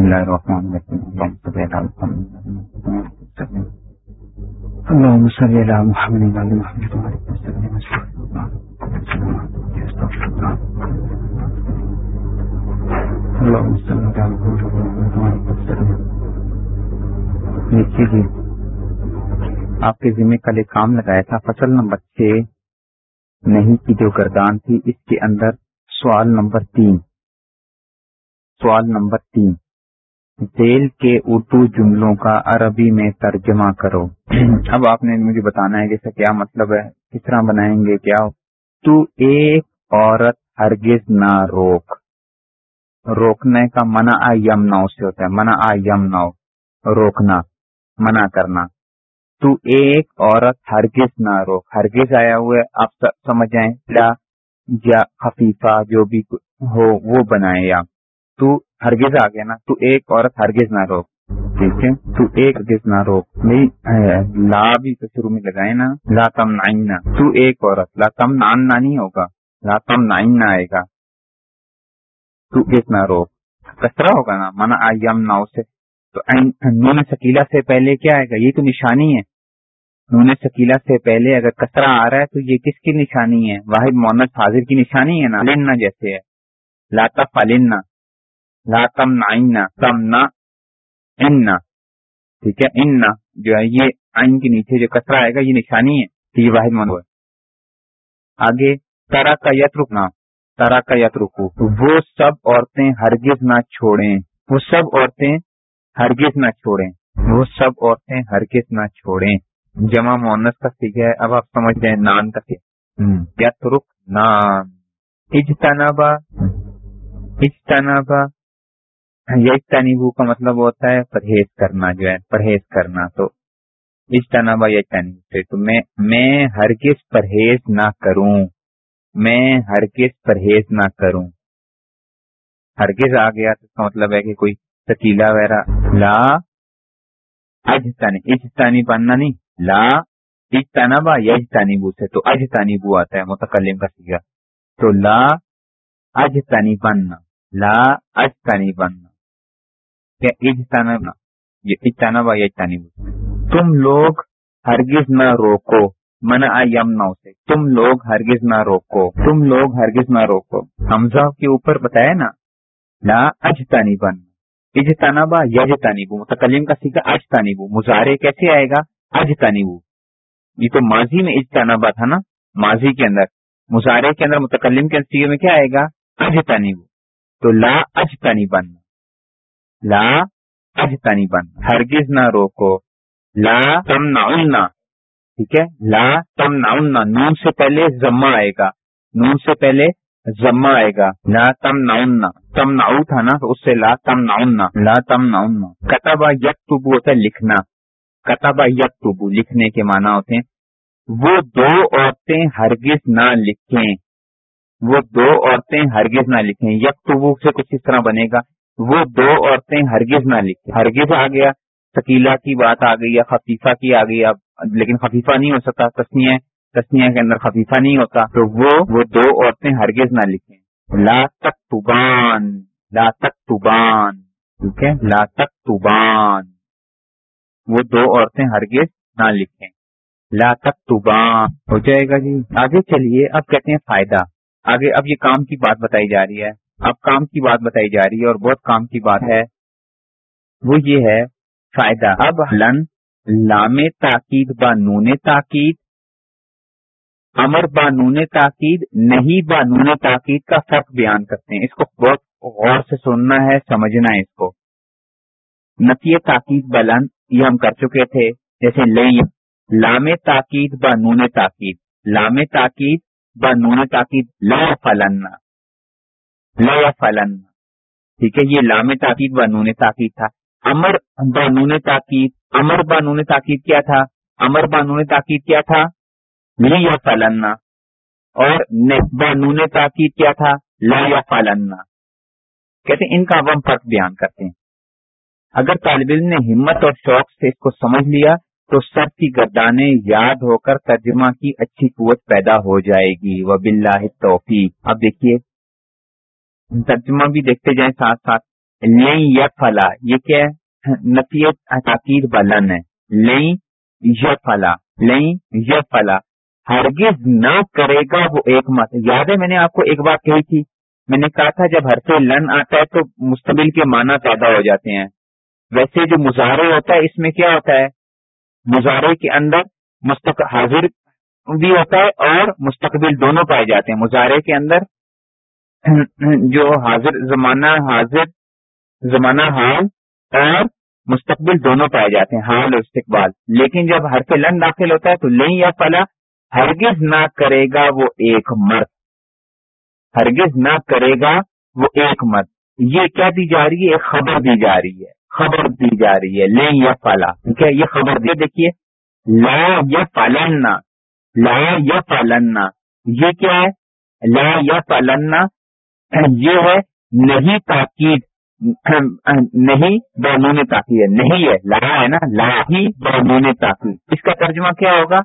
بسم الله الرحمن الرحيم اللهم صل على محمد اللهم صل محمد وعلى محمد وعلى وسلم اللهم صل على محمد وعلى وسلم دیکھیے جی آپ کے ذمہ کل ایک کام لگایا تھا فصل نمبر چھ، نہیں کی جو گردان تھی اس کے اندر سوال نمبر تین۔ سوال نمبر تین۔ ذیل کے اردو جملوں کا عربی میں ترجمہ کرو۔ اب آپ نے مجھے بتانا ہے جیسا کیا مطلب ہے، کس طرح بنائیں گے، کیا تو ایک عورت ہرگز نہ روک۔ روکنے کا منع یم سے ہوتا ہے، منع یم روکنا، منع کرنا۔ تو ایک عورت ہرگز نہ روک۔ ہرگز آیا ہوئے آپ سمجھ جائیں۔ یا خفیفہ جو بھی ہو، وہ بنائے یا تو ہرگز آ گیا نا تو ایک عورت ہرگز نہ روک۔ ٹھیک ہے؟ تو ایک ہرگز نہ روک۔ نہیں لا بھی تو شروع میں لگائے نا۔ لا تم نائن تو ایک عورت، لا تم نان نہ نہیں ہوگا۔ لا تم نائن نہ آئے گا۔ تو ایک نہ روک۔ کسرا ہوگا نا؟ منا آئیم نہ سے۔ تو نون سکیلا سے پہلے کیا آئے گا؟ یہ تو نشانی ہے۔ نون سکیلا سے پہلے اگر کسرا آ رہا ہے، تو یہ کس کی نشانی ہے؟ واحد محمد حاضر کی نشانی ہے نا؟ لننا جیسے ہے۔ لاتا فلنا لا تم نہ تم نہ ان ٹھیک ہے؟ ان جو ہے یہ آئن کے نیچے جو کچرا آئے گا یہ نشانی ہے کہ یہ واحد مند ہے۔ آگے ترا کا یت رکنا ترا کا یت رکو وہ سب عورتیں ہرگز نہ چھوڑیں۔ وہ سب عورتیں ہرگز نہ چھوڑیں۔ وہ سب عورتیں ہرگز نہ چھوڑیں۔ جمع مونس کا سیکھا ہے اب آپ سمجھ جائیں نان کا یت رک نان اجتنابا اجتنابا یجتنیبو کا مطلب ہوتا ہے پرہیز کرنا جو ہے، پرہیز کرنا۔ تو اجتنابا یجتنیبو سے، تو میں میں ہرگز پرہیز نہ کروں۔ میں ہرگز پرہیز نہ کروں۔ ہرگز آ گیا تو اس کا مطلب ہے کہ کوئی سکیلا وغیرہ۔ لا اجتنی اجتنی بننا نہیں۔ لا اجتنابا یجتنیبو سے، تو اجتنیبو آتا ہے، متکلم کا سیگا تو لا اجتنی بننا۔ لا اجتنی بننا تم لوگ ہرگز نہ روکو۔ من یم نو سے تم لوگ ہرگز نہ روکو۔ تم لوگ ہرگز نہ روکو۔ حمزہ کے اوپر بتایا نا، لا اجتانی بن۔ اجتنابا یجتنیبو متکلم کا سیکھا اجتنیبو مظاہرے کیسے آئے گا؟ اجتنیبو یہ تو ماضی میں اجتنابا تھا نا، ماضی کے اندر۔ مظاہرے کے اندر متکلم کے سیگے میں کیا آئے گا؟ اجتنیبو تو لا اجتنی بن۔ لا اجتنی بن ہرگز نہ روکو لا تم ٹھیک ہے؟ لا تم نون سے پہلے ضمہ آئے گا، نون سے پہلے ضمہ آئے گا، لا تم نہ تم نہ تھا نا تو اس سے لا تم نہ لا تم نہ کتبا یک تبو ہوتا ہے لکھنا کتبا یک تبو لکھنے کے معنی ہوتے ہیں، وہ دو عورتیں ہرگز نہ لکھیں، وہ دو عورتیں ہرگز نہ لکھیں یک تبو سے کچھ اس طرح بنے گا وہ دو عورتیں ہرگز نہ لکھیں۔ ہرگز آ گیا شکیلا کی بات آ گئی یا خفیفہ کی آ گئی، اب لیکن خفیفہ نہیں ہو سکتا تسنیا تسنیا کے اندر خفیفہ نہیں ہوتا۔ تو وہ وہ دو عورتیں ہرگز نہ لکھیں۔ لا تک توبان لا تک توبان ٹھیک ہے؟ لا تک توبان وہ دو عورتیں ہرگز نہ لکھیں۔ لا تک توبان ہو جائے گا جی۔ آگے چلیے، اب کہتے ہیں فائدہ۔ آگے، اب یہ کام کی بات بتائی جا رہی ہے۔ اب کام کی بات بتائی جا رہی ہے اور بہت کام کی بات ہے۔ وہ یہ ہے، فائدہ۔ اب لن، لام تاکید با نون تاکید۔ امر با نون تاکید۔ نہیں با نون تاکید کا فرق بیان کرتے ہیں۔ اس کو بہت غور سے سننا ہے، سمجھنا ہے اس کو۔ نتی تاکید بلن یہ ہم کر چکے تھے۔ جیسے لئی لام تاکید با نون تاکید۔ لام تاکید با نون تاکید۔ لا فلن۔ لا فلن ٹھیک ہے، یہ لام تاکید و نون تاکید تھا۔ امر بانون تاکید، امر بانون تاکید کیا تھا؟ امر بانون تاکید کیا تھا؟ یا فلن اور بانون تاکید کیا تھا؟ لا یا فلن کہتے ہیں، ان کا ہم فرق بیان کرتے ہیں۔ اگر طالب علم نے ہمت اور شوق سے اس کو سمجھ لیا، تو سر کی گردانے یاد ہو کر ترجمہ کی اچھی قوت پیدا ہو جائے گی۔ وہ بلّہ توفیق اب دیکھیے ترجمہ بھی دیکھتے جائیں ساتھ ساتھ۔ لئی یا فلا یہ کیا ہے؟ نفیت تاکید بلن ہے۔ لئی یا فلا لئی یا فلا ہرگز نہ کرے گا وہ ایک مت۔ یاد ہے، میں نے آپ کو ایک بات کہی تھی۔ میں نے کہا تھا، جب ہر سے لن آتا ہے تو مستقبل کے معنی پیدا ہو جاتے ہیں۔ ویسے جو مظاہرے ہوتا ہے، اس میں کیا ہوتا ہے؟ مظاہرے کے اندر مستق، حاضر بھی ہوتا ہے اور مستقبل دونوں پائے جاتے ہیں۔ مظاہرے کے اندر جو حاضر زمانہ حاضر زمانہ حال اور مستقبل دونوں پائے جاتے ہیں، حال اور استقبال۔ لیکن جب ہر سے لن داخل ہوتا ہے تو لیں یا فلا ہرگز نہ کرے گا وہ ایک مرد۔ ہرگز نہ کرے گا وہ ایک مرد۔ یہ کیا دی جا رہی ہے؟ ایک خبر دی جا رہی ہے۔ خبر دی جا رہی ہے لیں یا فلا۔ ٹھیک ہے؟ یہ خبر دی، دیکھیے۔ لا یا پالنا لا یا پالنا یہ کیا ہے؟ لا یا پالنا یہ ہے، نہیں تاکید، نہیں بانون تاکید ہے، نہیں ہے، لا ہے نا، لا ہی بانون تاکید۔ اس کا ترجمہ کیا ہوگا؟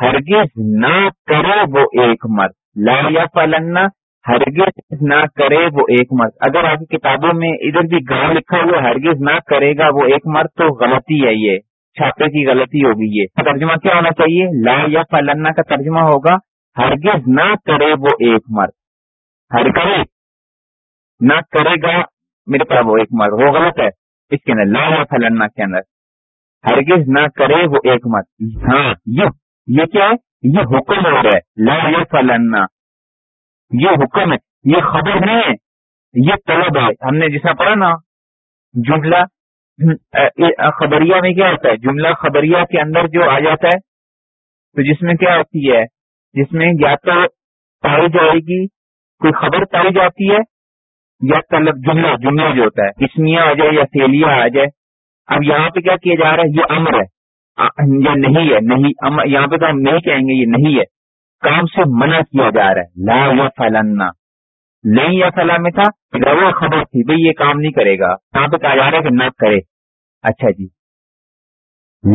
ہرگز نہ کرے وہ ایک مرد۔ لا یا پالنا ہرگز نہ کرے وہ ایک مرد۔ اگر آپ کی کتابوں میں ادھر بھی گاؤں لکھا ہوا ہرگز نہ کرے گا وہ ایک مرد، تو غلطی ہے یہ۔ چھاپے کی غلطی ہوگی یہ۔ ترجمہ کیا ہونا چاہیے؟ لا یا فلنا کا ترجمہ ہوگا، ہرگز نہ کرے وہ ایک مرد۔ ہر کرے۔ نہ کرے گا، میرے پاس وہ ایک مرد وہ غلط ہے۔ اس کے اندر لا یا فلنا کے اندر۔ ہرگز نہ کرے وہ ایک مرد ہاں یہ کیا ہے؟ یہ حکم ہو رہا ہے۔ لا یا فلنا یہ حکم ہے، یہ خبر نہیں ہے۔ یہ طلب ہے۔ ہم نے جسا پڑھا نا، جملہ خبریہ میں کیا ہوتا ہے؟ جملہ خبریہ کے اندر جو آ جاتا ہے، تو جس میں کیا ہوتی ہے؟ جس میں یا تو پائی جائے گی، کوئی خبر پائی جاتی ہے یا طلب جملہ جملہ جو ہوتا ہے اسمیا آ جائے یا سیلیا آ جائے۔ اب یہاں پہ کیا کیا جا رہا ہے؟ یہ امر ہے۔ یا نہیں ہے، نہیں یہاں پہ تو ہم نہیں کہیں گے، یہ نہیں ہے۔ کام سے منع کیا جا رہا ہے۔ لا یا فلنا نہیں یا فلاں میں تھا وہ خبر تھی بھائی یہ کام نہیں کرے گا۔ کہاں پہ کہا جا رہا ہے کہ نہ کرے۔ اچھا جی۔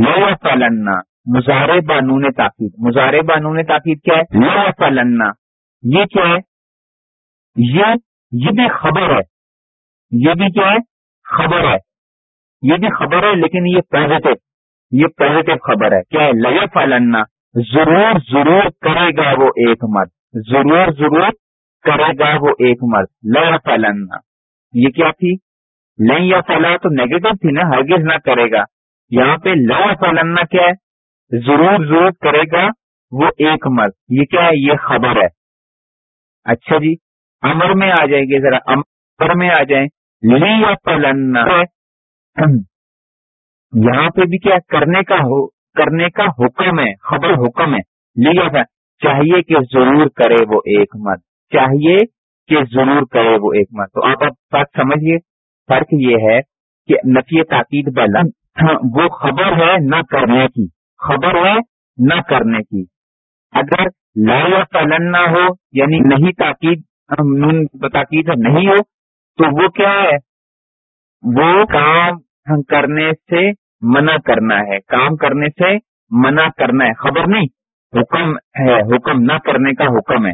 لا فلنا مظاہرے بانون تاکید۔ مظاہرے بانون تاکید کیا ہے؟ لا فلنا یہ کیا ہے؟ یہ یہ بھی خبر ہے۔ یہ بھی کیا ہے؟ خبر ہے۔ یہ بھی خبر ہے لیکن یہ پازیٹو یہ پازیٹو خبر ہے۔ کیا ہے؟ لیا فلنا ضرور ضرور کرے گا وہ ایک مرد۔ ضرور ضرور کرے گا وہ ایک مرد۔ لا فلنا یہ کیا تھی؟ لن یا فلا تو نیگیٹو تھی نا، ہرگز نہ کرے گا۔ یہاں پہ لا فلنا کیا ہے؟ ضرور ضرور کرے گا وہ ایک مرد۔ یہ کیا ہے؟ یہ خبر ہے۔ اچھا جی۔ امر میں آ جائیں گے، ذرا امر میں آ جائیں۔ لی یا فلنا یہاں پہ بھی کیا کرنے کا ہو، کرنے کا حکم ہے، خبر حکم ہے۔ لیا تھا چاہیے کہ ضرور کرے وہ ایک مت چاہیے کہ ضرور کرے وہ ایک مت تو آپ اب بات سمجھیے، فرق یہ ہے کہ نفی تاکید بلند وہ خبر ہے نہ کرنے کی، خبر ہے نہ کرنے کی۔ اگر لا یا نہ ہو یعنی نہیں تاکید تاکید نہیں ہو تو وہ کیا ہے؟ وہ کام کرنے سے منع کرنا ہے۔ کام کرنے سے منع کرنا ہے۔ خبر نہیں، حکم ہے۔ حکم نہ کرنے کا حکم ہے۔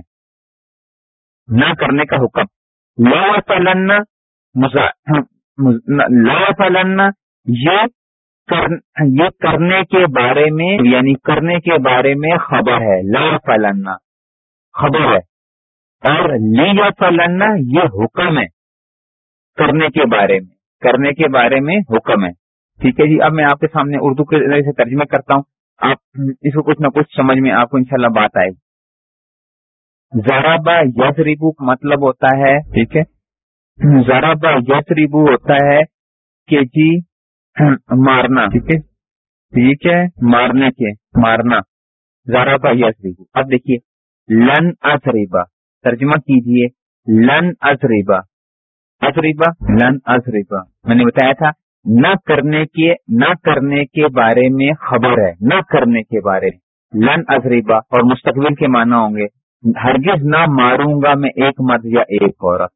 نہ کرنے کا حکم۔ لا فلن لا فلن یہ یہ کرنے کے بارے میں یعنی کرنے کے بارے میں خبر ہے۔ لا فلن خبر ہے۔ اور لی فلن یہ حکم ہے کرنے کے بارے میں، کرنے کے بارے میں حکم ہے۔ ٹھیک ہے جی اب میں آپ کے سامنے اردو کے ذریعے سے ترجمہ کرتا ہوں۔ آپ اس کو کچھ نہ کچھ سمجھ میں آپ کو انشاءاللہ بات آئے گی۔ زارابا یس ریبو مطلب ہوتا ہے، ٹھیک ہے۔ زارابا یس ریبو ہوتا ہے کہ جی مارنا، ٹھیک ہے۔ ٹھیک ہے، مارنے کے، مارنا۔ زارابا یس ریبو اب دیکھیے، لن ازریبا ترجمہ کیجیے لن ازریبا ازریبا لن ازریبا میں نے بتایا تھا، نہ کرنے کے، نہ کرنے کے بارے میں خبر ہے، نہ کرنے کے بارے میں۔ لن ازریبا اور مستقبل کے معنی ہوں گے۔ ہرگز نہ ماروں گا میں ایک مرد یا ایک عورت۔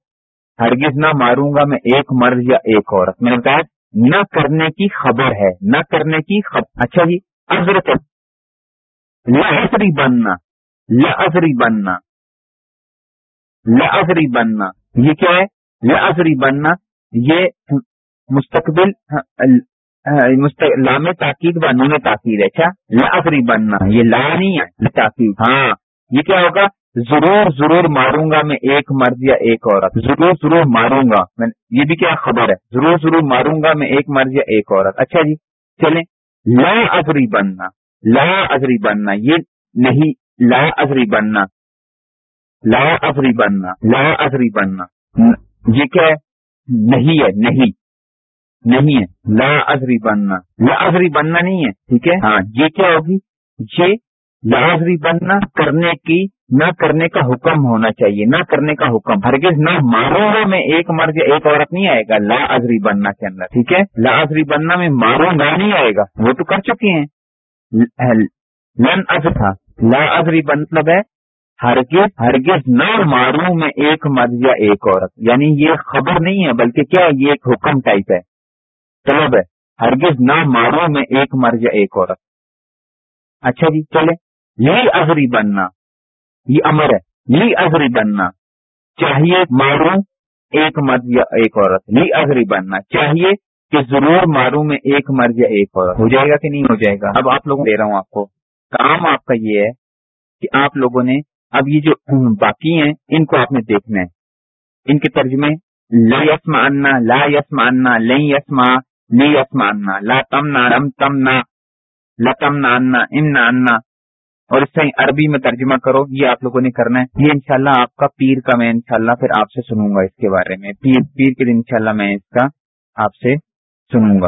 ہرگز نہ ماروں گا میں ایک مرد یا ایک عورت۔ میں نے کہا نہ کرنے کی خبر ہے، نہ کرنے کی خبر اچھا جی ازرت لہذری بننا لہذری بننا لہذری بننا یہ کیا ہے؟ لہذری بننا یہ مستقبل لام تاکید و نون تاکید ہے، کیا؟ بننا یہ لا نہیں ہے تاکید. ہاں. یہ کیا ہوگا؟ ضرور ضرور ماروں گا میں ایک مرد یا ایک عورت. ضرور ضرور ماروں گا یہ بھی کیا خبر ہے؟ ضرور ضرور ماروں گا میں ایک مرد یا ایک عورت. اچھا جی چلیں. لا ازری بننا لا ازری بننا یہ نہیں لا ازری بننا لا ازری بننا لا ازری بننا یہ کیا ہے؟ نہیں ہے، نہیں. نہیں ہے. لا ازری بننا لا ازری بننا نہیں ہے، ٹھیک ہے؟ ہاں یہ کیا ہوگی؟ یہ لا ازری بننا کرنے کی، نہ کرنے کا حکم ہونا چاہیے، نہ کرنے کا حکم. ہرگز نہ ماروں گا میں ایک مرض ایک عورت نہیں آئے گا لا ازری بننا کے اندر، ٹھیک ہے؟ لا ازری بننا میں ماروں گا نہیں آئے گا. وہ تو کر چکے ہیں. لن از تھا لا ازری مطلب ہے ہرگز ہرگز نہ ماروں میں ایک مرض یا ایک عورت۔ یعنی یہ خبر نہیں ہے، بلکہ کیا یہ ایک حکم ٹائپ ہے؟ طلب ہے، ہرگز نہ ماروں میں ایک مرض یا ایک عورت۔ اچھا جی چلے۔ یہ ازری بننا، یہ امر ہے۔ لی ازری بننا۔ چاہیے ماروں ایک مرد یا ایک عورت۔ لی ازری بننا۔ چاہیے کہ ضرور ماروں میں ایک مرد یا ایک عورت۔ ہو جائے گا کہ نہیں ہو جائے گا؟ اب آپ لوگوں دے رہا ہوں آپ کو۔ کام آپ کا یہ ہے کہ آپ لوگوں نے اب یہ جو باقی ہیں، ان کو آپ نے دیکھنا ہے۔ ان کے ترجمے، لا یسما انا لا یسما انا لئی یسما لی یسما انا لا تم رم تم نہ لتم نہ انا ام نہ انا اور اس سے عربی میں ترجمہ کرو، یہ آپ لوگوں نے کرنا ہے۔ یہ انشاءاللہ آپ کا پیر کا میں انشاءاللہ پھر آپ سے سنوں گا اس کے بارے میں۔ پیر پیر کے دن انشاءاللہ میں اس کا آپ سے سنوں گا۔